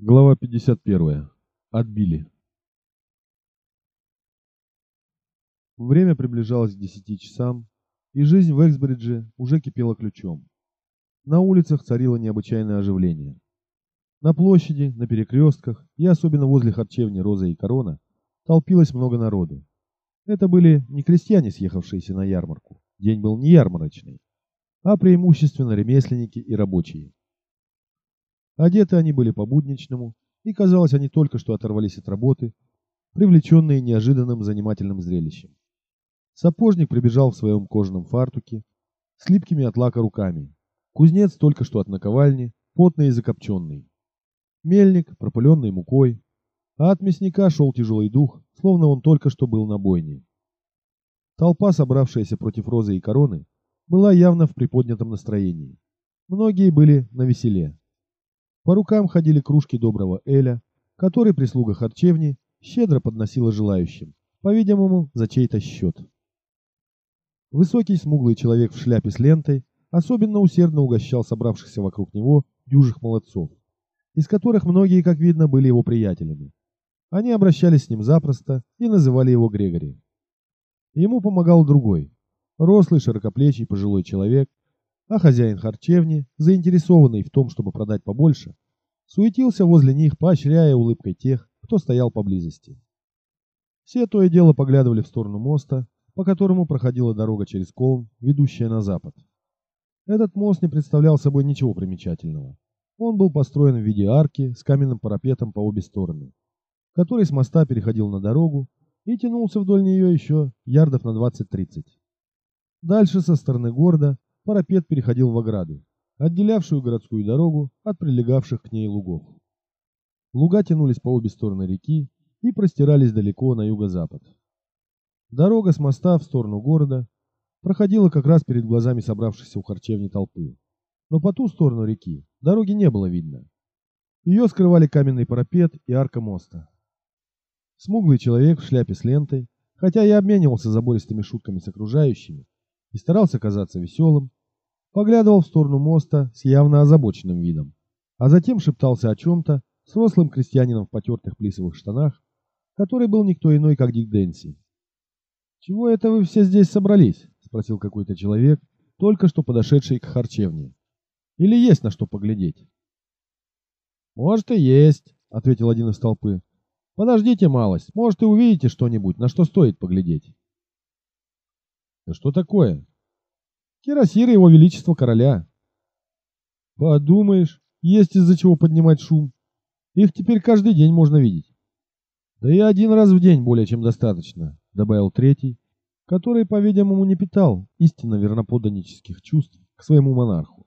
Глава 51. Отбили. Время приближалось к 10 часам, и жизнь в Эксбридже уже кипела ключом. На улицах царило необычайное оживление. На площади, на перекрестках и особенно возле харчевни «Роза и корона» толпилось много народу. Это были не крестьяне, съехавшиеся на ярмарку. День был не ярмарочный, а преимущественно ремесленники и рабочие. Одеты они были по-будничному, и, казалось, они только что оторвались от работы, привлеченные неожиданным занимательным зрелищем. Сапожник прибежал в своем кожаном фартуке, с липкими от лака руками. Кузнец только что от наковальни, потный и закопченный. Мельник, пропыленный мукой, а от мясника шел тяжелый дух, словно он только что был на бойне. Толпа, собравшаяся против розы и короны, была явно в приподнятом настроении. Многие были на веселе. По рукам ходили кружки доброго эля, который прислуга харчевни щедро подносила желающим, по-видимому, за чей-то счет. Высокий смуглый человек в шляпе с лентой особенно усердно угощал собравшихся вокруг него дюжих молодцов, из которых многие, как видно, были его приятелями. Они обращались с ним запросто и называли его Грегори. Ему помогал другой, рослый, широкоплечий пожилой человек, а хозяин харчевни, заинтересованный в том, чтобы продать побольше, суетился возле них, поощряя улыбкой тех, кто стоял поблизости. Все то и дело поглядывали в сторону моста, по которому проходила дорога через Колм, ведущая на запад. Этот мост не представлял собой ничего примечательного. Он был построен в виде арки с каменным парапетом по обе стороны, который с моста переходил на дорогу и тянулся вдоль нее еще ярдов на 20-30. Дальше со стороны города парапет переходил в ограду, отделявшую городскую дорогу от прилегавших к ней лугов. Луга тянулись по обе стороны реки и простирались далеко на юго-запад. Дорога с моста в сторону города проходила как раз перед глазами собравшихся у харчевни толпы. Но по ту сторону реки дороги не было видно. Ее скрывали каменный парапет и арка моста. Смуглый человек в шляпе с лентой, хотя и обменивался забористыми шутками с окружающими и старался казаться веселым, поглядывал в сторону моста с явно озабоченным видом, а затем шептался о чем-то с рослым крестьянином в потертых плисовых штанах, который был никто иной, как Дик Дэнси. «Чего это вы все здесь собрались?» — спросил какой-то человек, только что подошедший к харчевне. «Или есть на что поглядеть?» «Может и есть», — ответил один из толпы. «Подождите малость, может и увидите что-нибудь, на что стоит поглядеть». «Да что такое?» Кирасир его величество короля. Подумаешь, есть из-за чего поднимать шум. Их теперь каждый день можно видеть. Да и один раз в день более чем достаточно, добавил третий, который, по-видимому, не питал истинно верноподданнических чувств к своему монарху.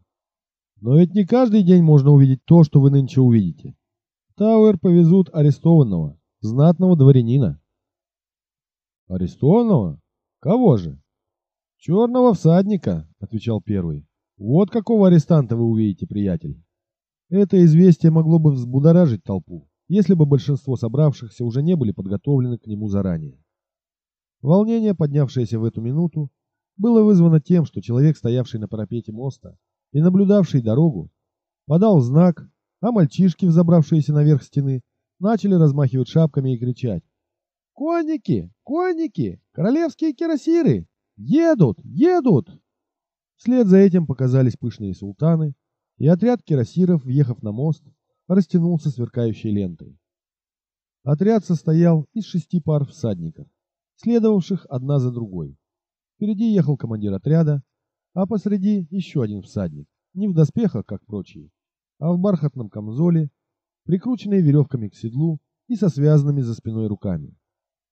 Но ведь не каждый день можно увидеть то, что вы нынче увидите. Тауэр повезут арестованного, знатного дворянина. Арестованного? Кого же? «Черного всадника», — отвечал первый. «Вот какого арестанта вы увидите, приятель». Это известие могло бы взбудоражить толпу, если бы большинство собравшихся уже не были подготовлены к нему заранее. Волнение, поднявшееся в эту минуту, было вызвано тем, что человек, стоявший на парапете моста и наблюдавший дорогу, подал знак, а мальчишки, взобравшиеся наверх стены, начали размахивать шапками и кричать. «Конники! Конники! Королевские кирасиры! Едут! Едут!» Вслед за этим показались пышные султаны, и отряд кирасиров, въехав на мост, растянулся сверкающей лентой. Отряд состоял из шести пар всадников, следовавших одна за другой. Впереди ехал командир отряда, а посреди еще один всадник, не в доспехах, как прочие, а в бархатном камзоле, прикрученный веревками к седлу и со связанными за спиной руками.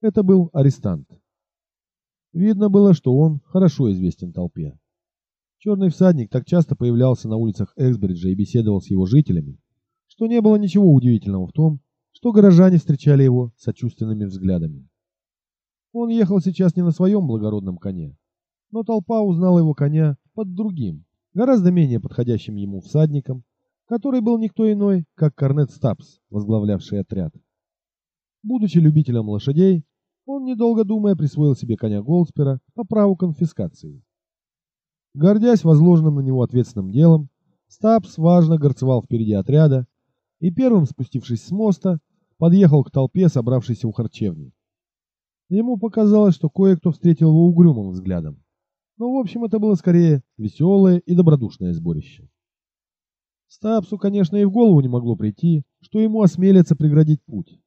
Это был арестант. Видно было, что он хорошо известен толпе. Черный всадник так часто появлялся на улицах Эксбриджа и беседовал с его жителями, что не было ничего удивительного в том, что горожане встречали его сочувственными взглядами. Он ехал сейчас не на своем благородном коне, но толпа узнала его коня под другим, гораздо менее подходящим ему всадником, который был никто иной, как Корнет Стапс, возглавлявший отряд. Будучи любителем лошадей, он, недолго думая, присвоил себе коня Голдспера по праву конфискации. Гордясь возложенным на него ответственным делом, Стапс важно горцевал впереди отряда, и первым, спустившись с моста, подъехал к толпе, собравшейся у харчевни. Ему показалось, что кое-кто встретил его угрюмым взглядом. Но, в общем, это было скорее веселое и добродушное сборище. Стапсу, конечно, и в голову не могло прийти, что ему осмелится преградить путь.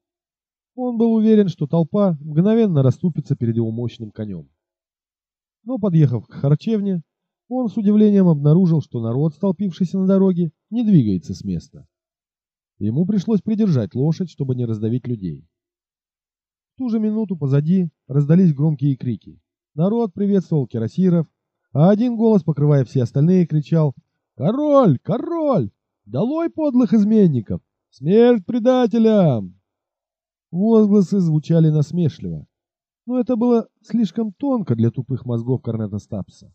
Он был уверен, что толпа мгновенно расступится перед его мощным конем. Но, подъехав к харчевне, он с удивлением обнаружил, что народ, столпившийся на дороге, не двигается с места. Ему пришлось придержать лошадь, чтобы не раздавить людей. В ту же минуту позади раздались громкие крики. Народ приветствовал кирасиров, а один голос, покрывая все остальные, кричал «Король! Король! Долой подлых изменников! Смерть предателям!» Возгласы звучали насмешливо, но это было слишком тонко для тупых мозгов Корнета Стапса.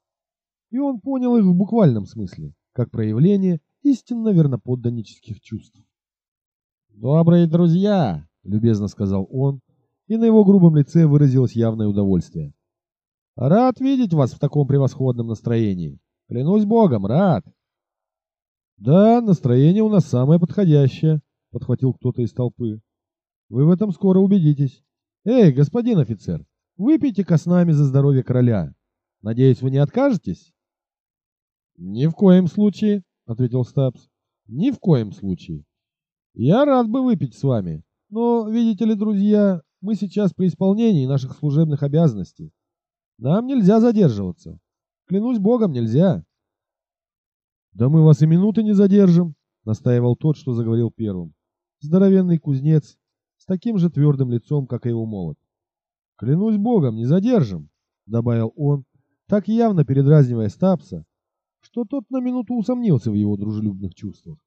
И он понял их в буквальном смысле, как проявление истинно верноподданнических чувств. «Добрые друзья!» — любезно сказал он, и на его грубом лице выразилось явное удовольствие. «Рад видеть вас в таком превосходном настроении. Клянусь богом, рад!» «Да, настроение у нас самое подходящее», — подхватил кто-то из толпы. «Вы в этом скоро убедитесь. Эй, господин офицер, выпейте-ка с нами за здоровье короля. Надеюсь, вы не откажетесь?» «Ни в коем случае», — ответил Стабс. «Ни в коем случае. Я рад бы выпить с вами, но, видите ли, друзья, мы сейчас при исполнении наших служебных обязанностей. Нам нельзя задерживаться. Клянусь богом, нельзя». «Да мы вас и минуты не задержим», — настаивал тот, что заговорил первым. Здоровенный кузнец, таким же твердым лицом, как и его молот. «Клянусь богом, не задержим», — добавил он, так явно передразнивая Стапса, что тот на минуту усомнился в его дружелюбных чувствах.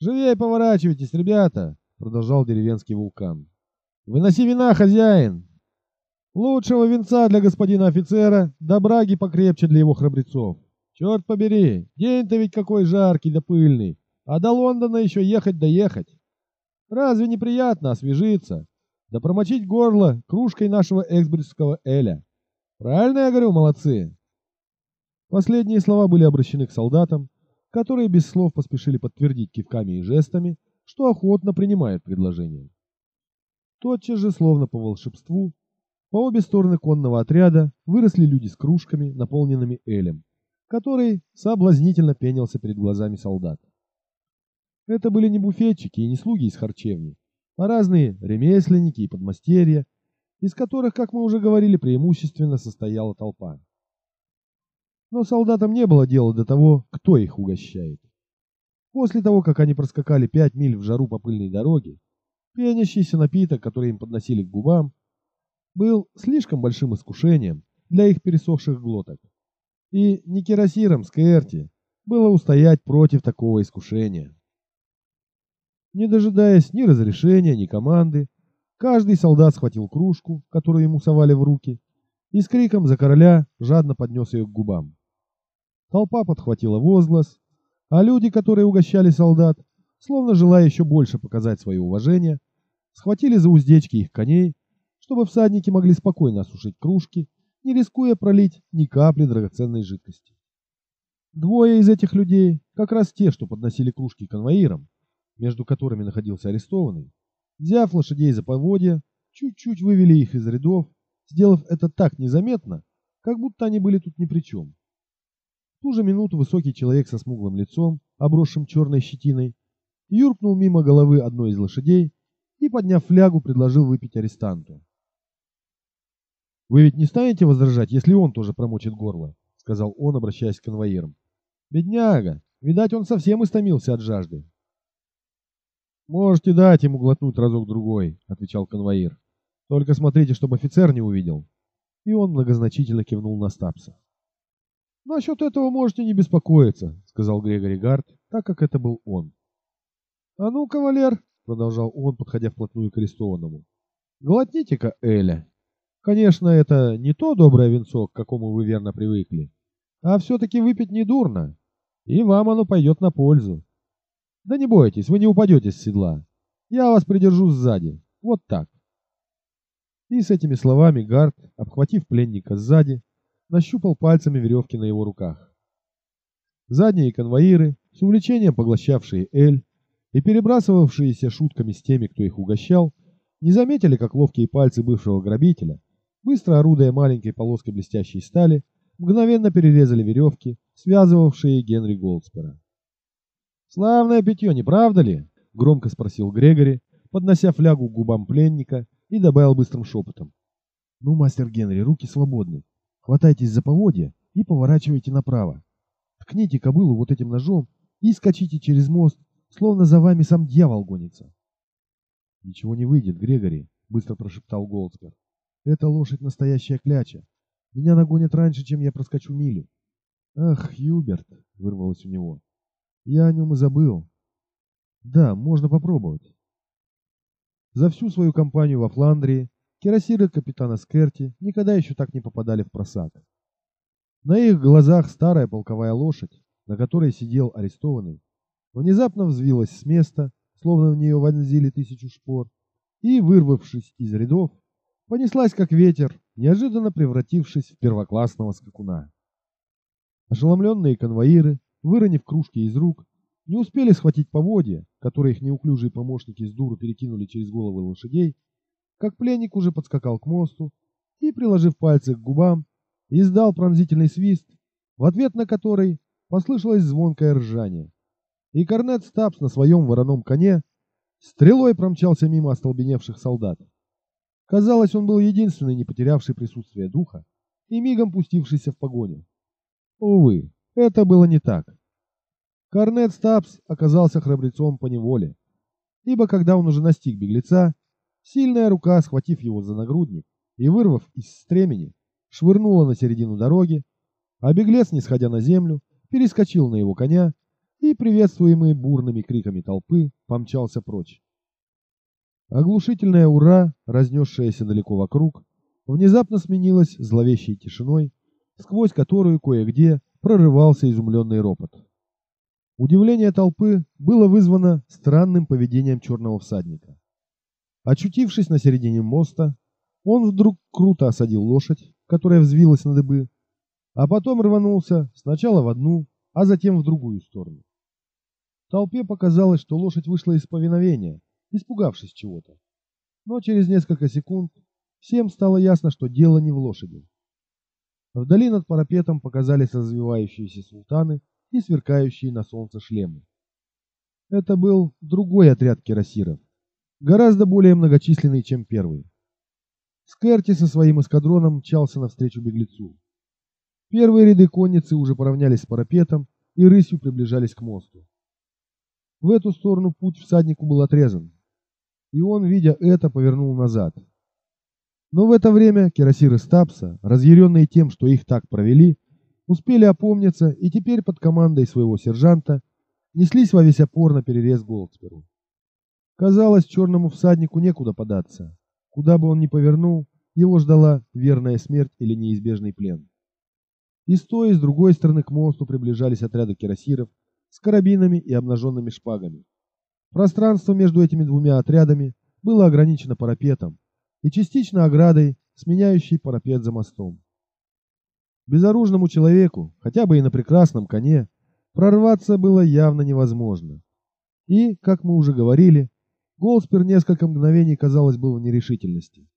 «Живее поворачивайтесь, ребята!» — продолжал деревенский вулкан. «Выноси вина, хозяин! Лучшего венца для господина офицера, да браги покрепче для его храбрецов. Черт побери, день-то ведь какой жаркий да пыльный, а до Лондона еще ехать да ехать. Разве неприятно освежиться, да промочить горло кружкой нашего эксбриджского эля? Правильно я говорю, молодцы?» Последние слова были обращены к солдатам, которые без слов поспешили подтвердить кивками и жестами, что охотно принимают предложение. Тотчас же, словно по волшебству, по обе стороны конного отряда выросли люди с кружками, наполненными элем, который соблазнительно пенился перед глазами солдат. Это были не буфетчики и не слуги из харчевни, а разные ремесленники и подмастерья, из которых, как мы уже говорили, преимущественно состояла толпа. Но солдатам не было дела до того, кто их угощает. После того, как они проскакали пять миль в жару по пыльной дороге, пенящийся напиток, который им подносили к губам, был слишком большим искушением для их пересохших глоток. И не кирасиром Скэрти было устоять против такого искушения. Не дожидаясь ни разрешения, ни команды, каждый солдат схватил кружку, которую ему совали в руки, и с криком «За короля!» жадно поднес ее к губам. Толпа подхватила возглас, а люди, которые угощали солдат, словно желая еще больше показать свое уважение, схватили за уздечки их коней, чтобы всадники могли спокойно осушить кружки, не рискуя пролить ни капли драгоценной жидкости. Двое из этих людей, как раз те, что подносили кружки конвоирам, между которыми находился арестованный, взяв лошадей за поводья, чуть-чуть вывели их из рядов, сделав это так незаметно, как будто они были тут ни при чем ту же минуту высокий человек со смуглым лицом, обросшим черной щетиной, юркнул мимо головы одной из лошадей и, подняв флягу, предложил выпить арестанту. «Вы ведь не станете возражать, если он тоже промочит горло?» — сказал он, обращаясь к конвоирам. «Бедняга! Видать, он совсем истомился от жажды». «Можете дать ему глотнуть разок-другой», — отвечал конвоир. «Только смотрите, чтобы офицер не увидел». И он многозначительно кивнул на Стапса. «Насчет этого можете не беспокоиться», — сказал Грегори Гард, так как это был он. «А ну, кавалер», — продолжал он, подходя вплотную к арестованному, — «глотните-ка Эля. Конечно, это не то доброе венцо, к какому вы верно привыкли, а все-таки выпить не дурно, и вам оно пойдет на пользу. Да не бойтесь, вы не упадете с седла. Я вас придержу сзади, вот так». И с этими словами Гард, обхватив пленника сзади, нащупал пальцами веревки на его руках. Задние конвоиры, с увлечением поглощавшие Эль, и перебрасывавшиеся шутками с теми, кто их угощал, не заметили, как ловкие пальцы бывшего грабителя, быстро орудуя маленькой полоской блестящей стали, мгновенно перерезали веревки, связывавшие Генри Голдспера. «Славное питье, не правда ли?» — громко спросил Грегори, поднося флягу к губам пленника и добавил быстрым шепотом. «Ну, мастер Генри, руки свободны. Хватайтесь за поводья и поворачивайте направо. Ткните кобылу вот этим ножом и скачите через мост, словно за вами сам дьявол гонится». «Ничего не выйдет, Грегори», — быстро прошептал Голдспер. «Эта лошадь настоящая кляча. Меня нагонят раньше, чем я проскочу милю». «Ах, Юберт!» — вырвалось у него. Я о нем и забыл. Да, можно попробовать. За всю свою кампанию во Фландрии кирасиры капитана Скерти никогда еще так не попадали в просак. На их глазах старая полковая лошадь, на которой сидел арестованный, внезапно взвилась с места, словно в нее вонзили тысячу шпор, и, вырвавшись из рядов, понеслась как ветер, неожиданно превратившись в первоклассного скакуна. Ошеломленные конвоиры выронив кружки из рук, не успели схватить поводья, которые их неуклюжие помощники с дуру перекинули через головы лошадей, как пленник уже подскакал к мосту и, приложив пальцы к губам, издал пронзительный свист, в ответ на который послышалось звонкое ржание. И корнет Стапс на своем вороном коне стрелой промчался мимо остолбеневших солдат. Казалось, он был единственный, не потерявший присутствие духа и мигом пустившийся в погоню. Увы, это было не так. Корнет Стапс оказался храбрецом по неволе, ибо когда он уже настиг беглеца, сильная рука, схватив его за нагрудник и вырвав из стремени, швырнула на середину дороги, а беглец, не сходя на землю, перескочил на его коня и, приветствуемый бурными криками толпы, помчался прочь. Оглушительное «Ура!», разнесшееся далеко вокруг, внезапно сменилось зловещей тишиной, сквозь которую кое-где прорывался изумленный ропот. Удивление толпы было вызвано странным поведением черного всадника. Очутившись на середине моста, он вдруг круто осадил лошадь, которая взвилась на дыбы, а потом рванулся сначала в одну, а затем в другую сторону. Толпе показалось, что лошадь вышла из повиновения, испугавшись чего-то. Но через несколько секунд всем стало ясно, что дело не в лошади. Вдали над парапетом показались развивающиеся султаны и сверкающие на солнце шлемы. Это был другой отряд кирасиров, гораздо более многочисленный, чем первый. Скерти со своим эскадроном мчался навстречу беглецу. Первые ряды конницы уже поравнялись с парапетом и рысью приближались к мосту. В эту сторону путь всаднику был отрезан, и он, видя это, повернул назад. Но в это время кирасиры Стапса, разъяренные тем, что их так провели, успели опомниться и теперь под командой своего сержанта неслись во весь опор на перерез Голдсперу. Казалось, черному всаднику некуда податься. Куда бы он ни повернул, его ждала верная смерть или неизбежный плен. И с той, и с другой стороны к мосту приближались отряды кирасиров с карабинами и обнаженными шпагами. Пространство между этими двумя отрядами было ограничено парапетом, и частично оградой, сменяющей парапет за мостом. Безоружному человеку, хотя бы и на прекрасном коне, прорваться было явно невозможно. И, как мы уже говорили, Голспер несколько мгновений, казалось, был в нерешительности.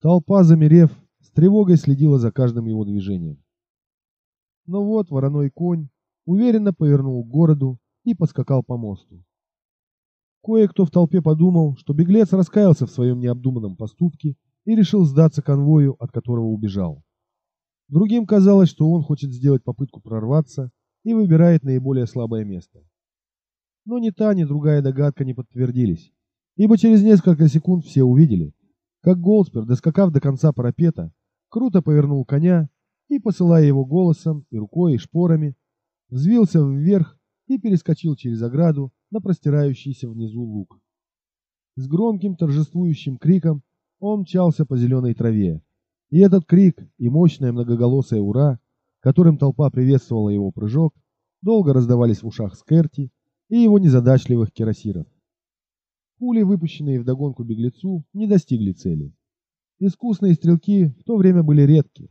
Толпа, замерев, с тревогой следила за каждым его движением. Но вот вороной конь уверенно повернул к городу и поскакал по мосту. Кое-кто в толпе подумал, что беглец раскаялся в своем необдуманном поступке и решил сдаться конвою, от которого убежал. Другим казалось, что он хочет сделать попытку прорваться и выбирает наиболее слабое место. Но ни та, ни другая догадка не подтвердились, ибо через несколько секунд все увидели, как Голдспер, доскакав до конца парапета, круто повернул коня и, посылая его голосом и рукой, и шпорами, взвился вверх и перескочил через ограду на простирающийся внизу луг. С громким торжествующим криком он мчался по зеленой траве. И этот крик и мощное многоголосое «Ура!», которым толпа приветствовала его прыжок, долго раздавались в ушах Скерти и его незадачливых кирасиров. Пули, выпущенные вдогонку беглецу, не достигли цели. Искусные стрелки в то время были редки,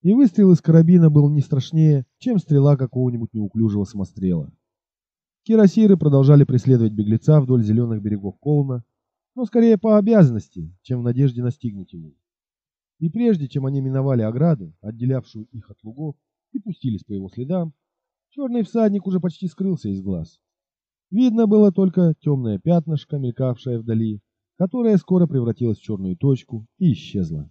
и выстрел из карабина был не страшнее, чем стрела какого-нибудь неуклюжего самострела. Кирасиры продолжали преследовать беглеца вдоль зеленых берегов Колна, но скорее по обязанности, чем в надежде настигнуть его. И прежде чем они миновали ограду, отделявшую их от лугов, и пустились по его следам, черный всадник уже почти скрылся из глаз. Видно было только темное пятнышко, мелькавшее вдали, которое скоро превратилось в черную точку и исчезло.